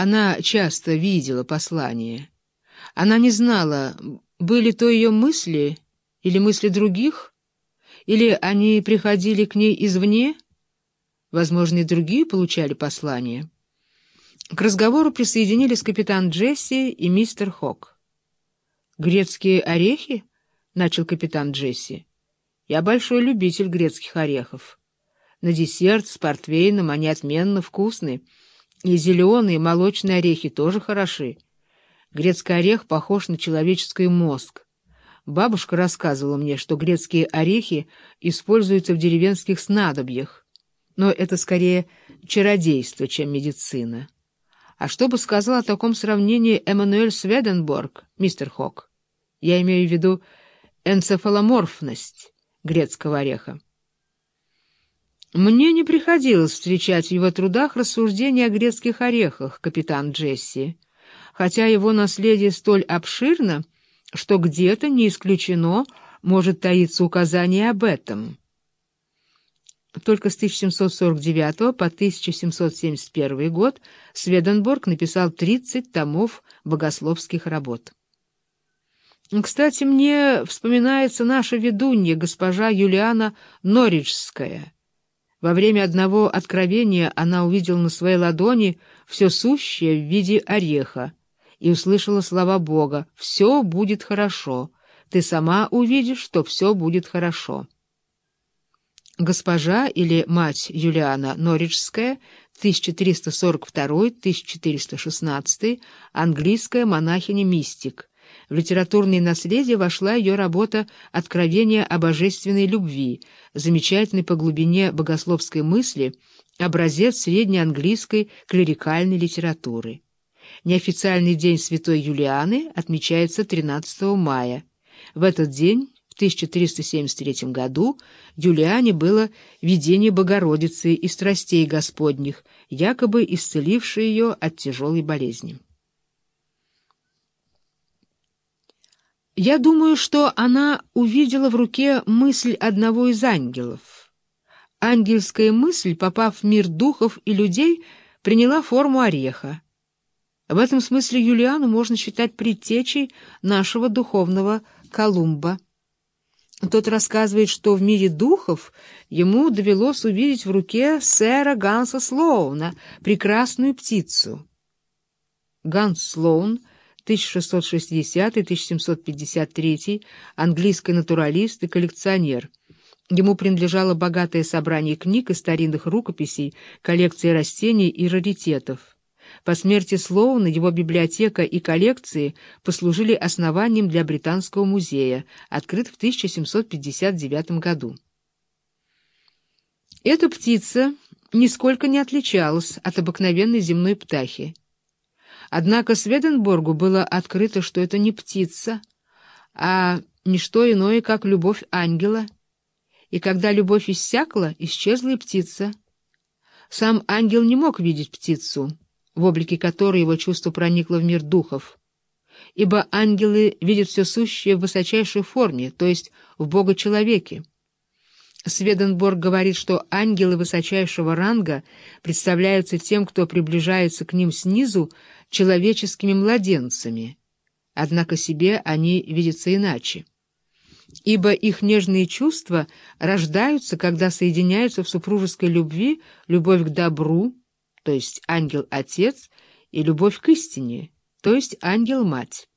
Она часто видела послание. Она не знала, были то ее мысли или мысли других, или они приходили к ней извне, возможно, и другие получали послания. К разговору присоединились капитан Джесси и мистер Хок. «Грецкие орехи?» — начал капитан Джесси. «Я большой любитель грецких орехов. На десерт с портвейном они отменно вкусны, и зеленые молочные орехи тоже хороши. Грецкий орех похож на человеческий мозг. Бабушка рассказывала мне, что грецкие орехи используются в деревенских снадобьях, но это скорее чародейство, чем медицина». А что бы сказал о таком сравнении Эммануэль Сведенборг, мистер Хок? Я имею в виду энцефаломорфность грецкого ореха. Мне не приходилось встречать в его трудах рассуждения о грецких орехах, капитан Джесси, хотя его наследие столь обширно, что где-то, не исключено, может таиться указание об этом. Только с 1749 по 1771 год Сведенборг написал 30 томов богословских работ. Кстати, мне вспоминается наша ведунья, госпожа Юлиана Норриджская. Во время одного откровения она увидела на своей ладони все сущее в виде ореха и услышала слова Бога «Все будет хорошо, ты сама увидишь, что все будет хорошо». Госпожа или мать Юлиана Норриджская, 1342-1416, английская монахиня-мистик. В литературное наследие вошла ее работа «Откровение о божественной любви», замечательный по глубине богословской мысли, образец среднеанглийской клерикальной литературы. Неофициальный день святой Юлианы отмечается 13 мая. В этот день 1373 году Юлиане было видение Богородицы и страстей Господних, якобы исцелившее ее от тяжелой болезни. Я думаю, что она увидела в руке мысль одного из ангелов. Ангельская мысль, попав в мир духов и людей, приняла форму ореха. В этом смысле Юлиану можно считать предтечей нашего духовного Колумба. Тот рассказывает, что в мире духов ему довелось увидеть в руке сэра Ганса Слоуна, прекрасную птицу. Ганс Слоун, 1660-1753, английский натуралист и коллекционер. Ему принадлежало богатое собрание книг и старинных рукописей, коллекция растений и раритетов. По смерти Слоуна его библиотека и коллекции послужили основанием для Британского музея, открыт в 1759 году. Эта птица нисколько не отличалась от обыкновенной земной птахи. Однако Сведенборгу было открыто, что это не птица, а не что иное, как любовь ангела. И когда любовь иссякла, исчезла и птица. Сам ангел не мог видеть птицу, в облике которой его чувство проникло в мир духов. Ибо ангелы видят все сущее в высочайшей форме, то есть в Бога-человеке. Сведенборг говорит, что ангелы высочайшего ранга представляются тем, кто приближается к ним снизу, человеческими младенцами. Однако себе они видятся иначе. Ибо их нежные чувства рождаются, когда соединяются в супружеской любви любовь к добру, то есть ангел-отец, и любовь к истине, то есть ангел-мать.